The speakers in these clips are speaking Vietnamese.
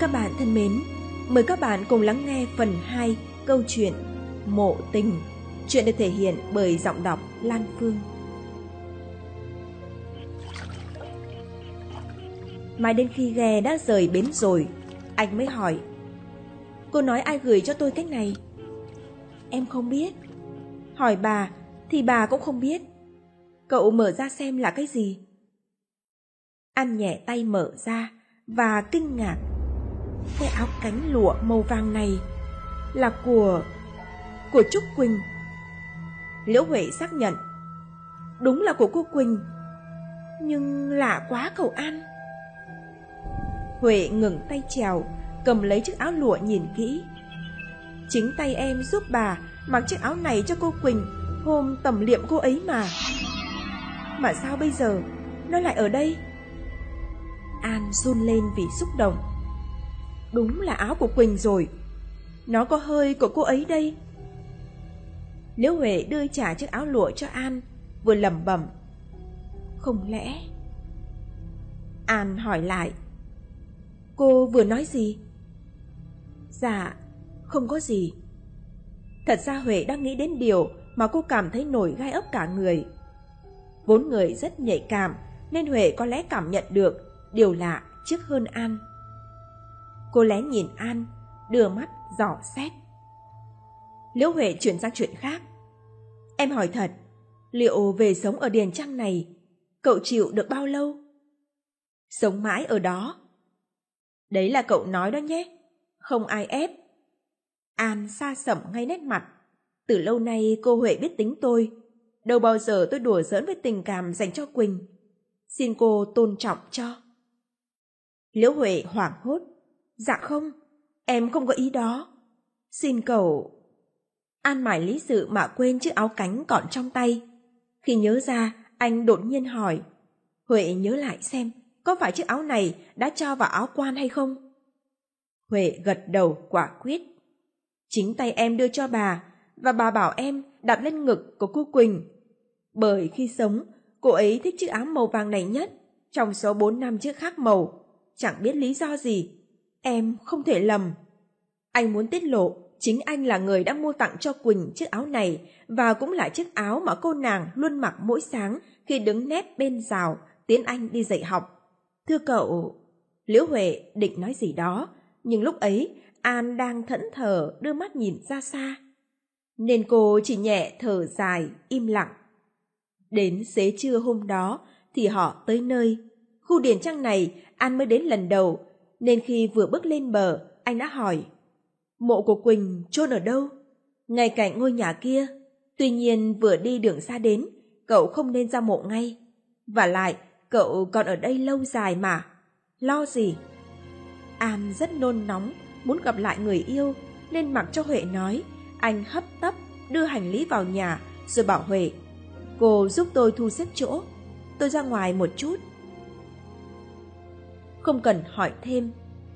Các bạn thân mến, mời các bạn cùng lắng nghe phần 2 câu chuyện Mộ Tình. Chuyện được thể hiện bởi giọng đọc Lan Phương. Mãi đến khi ghe đã rời bến rồi, anh mới hỏi. Cô nói ai gửi cho tôi cách này? Em không biết. Hỏi bà thì bà cũng không biết. Cậu mở ra xem là cái gì? An nhẹ tay mở ra và kinh ngạc. Cái áo cánh lụa màu vàng này là của... của Trúc Quỳnh. Liễu Huệ xác nhận. Đúng là của cô Quỳnh. Nhưng lạ quá cậu An. Huệ ngừng tay trèo, cầm lấy chiếc áo lụa nhìn kỹ. Chính tay em giúp bà mặc chiếc áo này cho cô Quỳnh hôm tầm liệm cô ấy mà. Mà sao bây giờ nó lại ở đây? An run lên vì xúc động. Đúng là áo của Quỳnh rồi. Nó có hơi của cô ấy đây. Liễu Huệ đưa trả chiếc áo lụa cho An, vừa lẩm bẩm. Không lẽ... An hỏi lại. Cô vừa nói gì? Dạ, không có gì. Thật ra Huệ đang nghĩ đến điều mà cô cảm thấy nổi gai ốc cả người. Vốn người rất nhạy cảm nên Huệ có lẽ cảm nhận được điều lạ trước hơn An. Cô lén nhìn An, đưa mắt dò xét. Liễu Huệ chuyển sang chuyện khác. Em hỏi thật, liệu về sống ở Điền Trăng này, cậu chịu được bao lâu? Sống mãi ở đó. Đấy là cậu nói đó nhé, không ai ép. An xa sẩm ngay nét mặt. Từ lâu nay cô Huệ biết tính tôi. Đâu bao giờ tôi đùa giỡn với tình cảm dành cho Quỳnh. Xin cô tôn trọng cho. Liễu Huệ hoảng hốt. Dạ không, em không có ý đó. Xin cậu... An mải lý sự mà quên chiếc áo cánh còn trong tay. Khi nhớ ra, anh đột nhiên hỏi. Huệ nhớ lại xem, có phải chiếc áo này đã cho vào áo quan hay không? Huệ gật đầu quả quyết. Chính tay em đưa cho bà, và bà bảo em đặt lên ngực của cô Quỳnh. Bởi khi sống, cô ấy thích chiếc áo màu vàng này nhất, trong số bốn năm chiếc khác màu. Chẳng biết lý do gì. Em không thể lầm. Anh muốn tiết lộ chính anh là người đã mua tặng cho Quỳnh chiếc áo này và cũng là chiếc áo mà cô nàng luôn mặc mỗi sáng khi đứng nép bên rào tiến anh đi dạy học. Thưa cậu... Liễu Huệ định nói gì đó, nhưng lúc ấy An đang thẫn thờ đưa mắt nhìn ra xa. Nên cô chỉ nhẹ thở dài, im lặng. Đến xế trưa hôm đó thì họ tới nơi. Khu điển trang này An mới đến lần đầu, nên khi vừa bước lên bờ, anh đã hỏi. Mộ của Quỳnh chôn ở đâu? Ngay cạnh ngôi nhà kia. Tuy nhiên vừa đi đường xa đến, cậu không nên ra mộ ngay. Và lại, cậu còn ở đây lâu dài mà. Lo gì? An rất nôn nóng, muốn gặp lại người yêu, nên mặc cho Huệ nói. Anh hấp tấp đưa hành lý vào nhà rồi bảo Huệ. Cô giúp tôi thu xếp chỗ. Tôi ra ngoài một chút. Không cần hỏi thêm,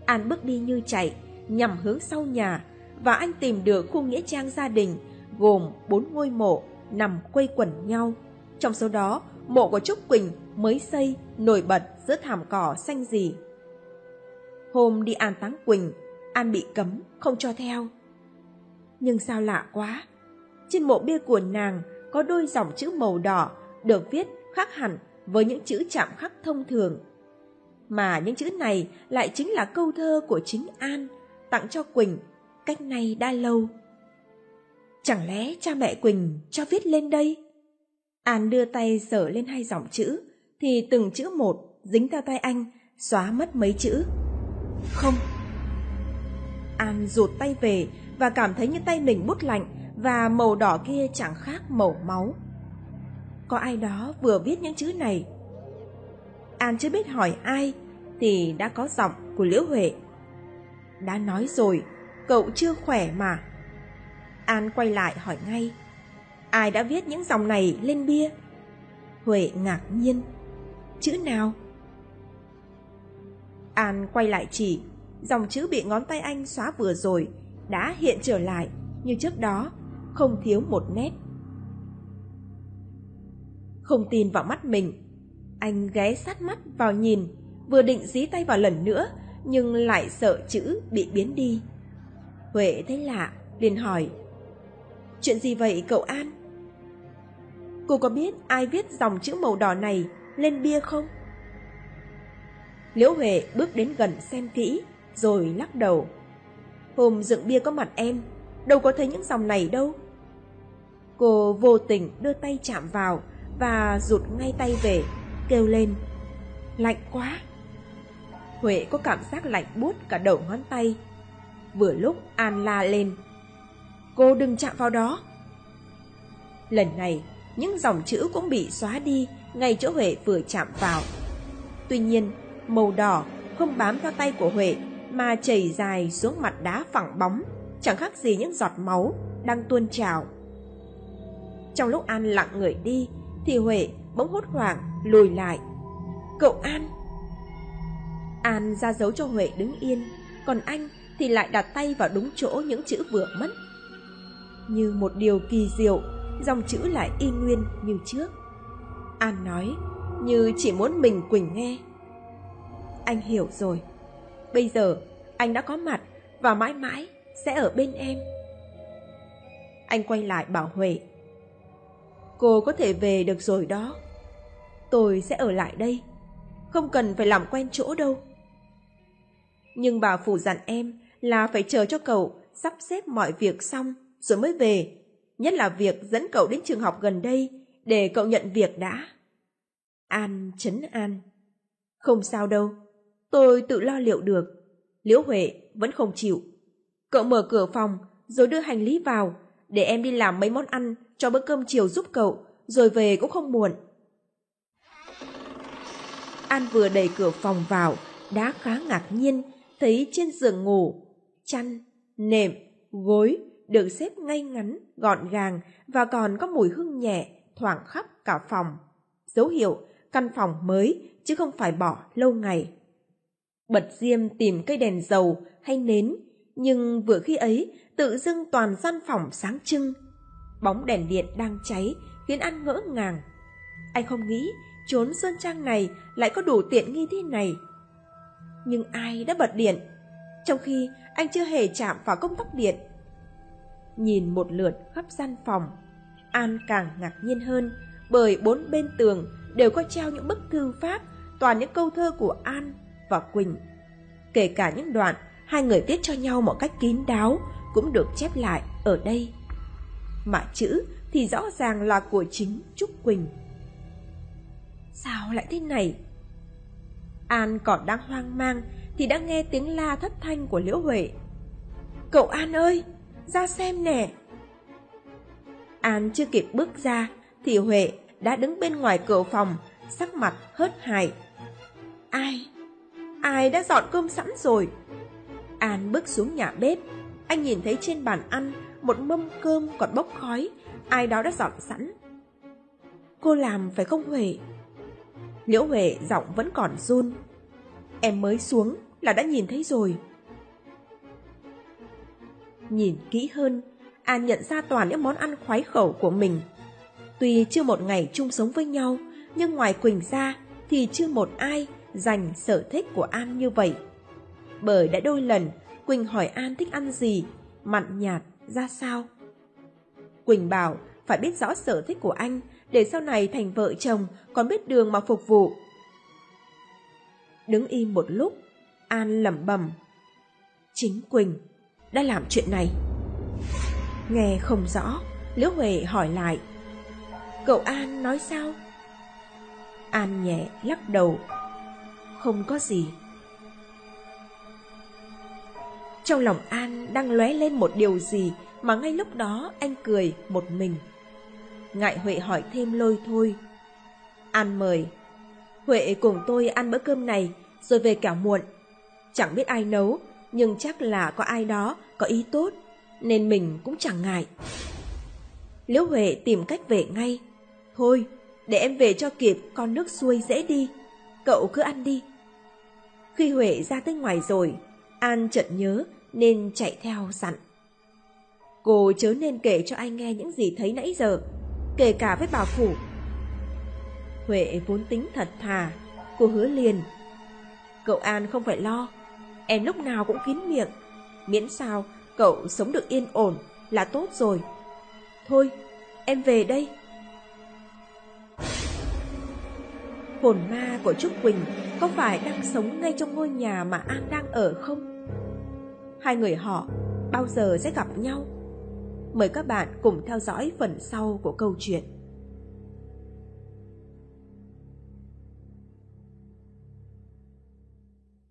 An bước đi như chạy, nhằm hướng sau nhà, và anh tìm được khu nghĩa trang gia đình gồm bốn ngôi mộ nằm quây quẩn nhau. Trong số đó, mộ của Trúc Quỳnh mới xây, nổi bật giữa thảm cỏ xanh gì. Hôm đi an táng Quỳnh, An bị cấm, không cho theo. Nhưng sao lạ quá, trên mộ bia của nàng có đôi dòng chữ màu đỏ được viết khác hẳn với những chữ chạm khắc thông thường. Mà những chữ này lại chính là câu thơ của chính An tặng cho Quỳnh cách nay đã lâu. Chẳng lẽ cha mẹ Quỳnh cho viết lên đây? An đưa tay sờ lên hai dòng chữ, thì từng chữ một dính theo tay anh, xóa mất mấy chữ. Không. An rụt tay về và cảm thấy như tay mình bút lạnh và màu đỏ kia chẳng khác màu máu. Có ai đó vừa viết những chữ này. An chưa biết hỏi ai thì đã có giọng của Liễu Huệ. Đã nói rồi, cậu chưa khỏe mà. An quay lại hỏi ngay. Ai đã viết những dòng này lên bia? Huệ ngạc nhiên. Chữ nào? An quay lại chỉ, dòng chữ bị ngón tay anh xóa vừa rồi đã hiện trở lại như trước đó, không thiếu một nét. Không tin vào mắt mình. Anh ghé sát mắt vào nhìn, vừa định dí tay vào lần nữa, nhưng lại sợ chữ bị biến đi. Huệ thấy lạ, liền hỏi. Chuyện gì vậy cậu An? Cô có biết ai viết dòng chữ màu đỏ này lên bia không? Liễu Huệ bước đến gần xem kỹ, rồi lắc đầu. Hôm dựng bia có mặt em, đâu có thấy những dòng này đâu. Cô vô tình đưa tay chạm vào và rụt ngay tay về, kêu lên. Lạnh quá! Huệ có cảm giác lạnh buốt cả đầu ngón tay. Vừa lúc An la lên. Cô đừng chạm vào đó. Lần này, những dòng chữ cũng bị xóa đi ngay chỗ Huệ vừa chạm vào. Tuy nhiên, màu đỏ không bám theo tay của Huệ mà chảy dài xuống mặt đá phẳng bóng, chẳng khác gì những giọt máu đang tuôn trào. Trong lúc An lặng người đi, thì Huệ bỗng hốt hoảng lùi lại. Cậu An! An ra dấu cho Huệ đứng yên, còn anh thì lại đặt tay vào đúng chỗ những chữ vừa mất. Như một điều kỳ diệu, dòng chữ lại y nguyên như trước. An nói, như chỉ muốn mình Quỳnh nghe. Anh hiểu rồi. Bây giờ, anh đã có mặt và mãi mãi sẽ ở bên em. Anh quay lại bảo Huệ. Cô có thể về được rồi đó. Tôi sẽ ở lại đây. Không cần phải làm quen chỗ đâu. Nhưng bà phủ dặn em là phải chờ cho cậu sắp xếp mọi việc xong rồi mới về. Nhất là việc dẫn cậu đến trường học gần đây để cậu nhận việc đã. An chấn an. Không sao đâu, tôi tự lo liệu được. Liễu Huệ vẫn không chịu. Cậu mở cửa phòng rồi đưa hành lý vào để em đi làm mấy món ăn cho bữa cơm chiều giúp cậu rồi về cũng không muộn. An vừa đẩy cửa phòng vào đã khá ngạc nhiên thấy trên giường ngủ, chăn, nệm, gối được xếp ngay ngắn, gọn gàng và còn có mùi hương nhẹ thoảng khắp cả phòng. Dấu hiệu căn phòng mới chứ không phải bỏ lâu ngày. Bật diêm tìm cây đèn dầu hay nến, nhưng vừa khi ấy tự dưng toàn gian phòng sáng trưng. Bóng đèn điện đang cháy khiến anh ngỡ ngàng. Anh không nghĩ trốn sơn trang này lại có đủ tiện nghi thế này nhưng ai đã bật điện, trong khi anh chưa hề chạm vào công tắc điện. Nhìn một lượt khắp gian phòng, An càng ngạc nhiên hơn bởi bốn bên tường đều có treo những bức thư pháp toàn những câu thơ của An và Quỳnh. Kể cả những đoạn hai người viết cho nhau một cách kín đáo cũng được chép lại ở đây. Mà chữ thì rõ ràng là của chính Trúc Quỳnh. Sao lại thế này? An còn đang hoang mang thì đã nghe tiếng la thất thanh của Liễu Huệ. Cậu An ơi, ra xem nè. An chưa kịp bước ra thì Huệ đã đứng bên ngoài cửa phòng, sắc mặt hớt hải. Ai? Ai đã dọn cơm sẵn rồi? An bước xuống nhà bếp, anh nhìn thấy trên bàn ăn một mâm cơm còn bốc khói, ai đó đã dọn sẵn. Cô làm phải không Huệ? Liễu Huệ giọng vẫn còn run. Em mới xuống là đã nhìn thấy rồi. Nhìn kỹ hơn, An nhận ra toàn những món ăn khoái khẩu của mình. Tuy chưa một ngày chung sống với nhau, nhưng ngoài Quỳnh ra thì chưa một ai dành sở thích của An như vậy. Bởi đã đôi lần Quỳnh hỏi An thích ăn gì, mặn nhạt, ra sao. Quỳnh bảo phải biết rõ sở thích của anh để sau này thành vợ chồng còn biết đường mà phục vụ. Đứng im một lúc, An lẩm bẩm. Chính Quỳnh đã làm chuyện này. Nghe không rõ, Liễu Huệ hỏi lại. Cậu An nói sao? An nhẹ lắc đầu. Không có gì. Trong lòng An đang lóe lên một điều gì mà ngay lúc đó anh cười một mình. Ngại Huệ hỏi thêm lôi thôi. An mời. Huệ cùng tôi ăn bữa cơm này rồi về cả muộn. Chẳng biết ai nấu, nhưng chắc là có ai đó có ý tốt, nên mình cũng chẳng ngại. Liễu Huệ tìm cách về ngay. Thôi, để em về cho kịp con nước xuôi dễ đi. Cậu cứ ăn đi. Khi Huệ ra tới ngoài rồi, An chợt nhớ nên chạy theo dặn. Cô chớ nên kể cho anh nghe những gì thấy nãy giờ, kể cả với bà Phủ. Huệ vốn tính thật thà, cô hứa liền. Cậu An không phải lo, em lúc nào cũng kín miệng, miễn sao cậu sống được yên ổn là tốt rồi. Thôi, em về đây. Hồn ma của Trúc Quỳnh có phải đang sống ngay trong ngôi nhà mà An đang ở không? Hai người họ bao giờ sẽ gặp nhau? Mời các bạn cùng theo dõi phần sau của câu chuyện.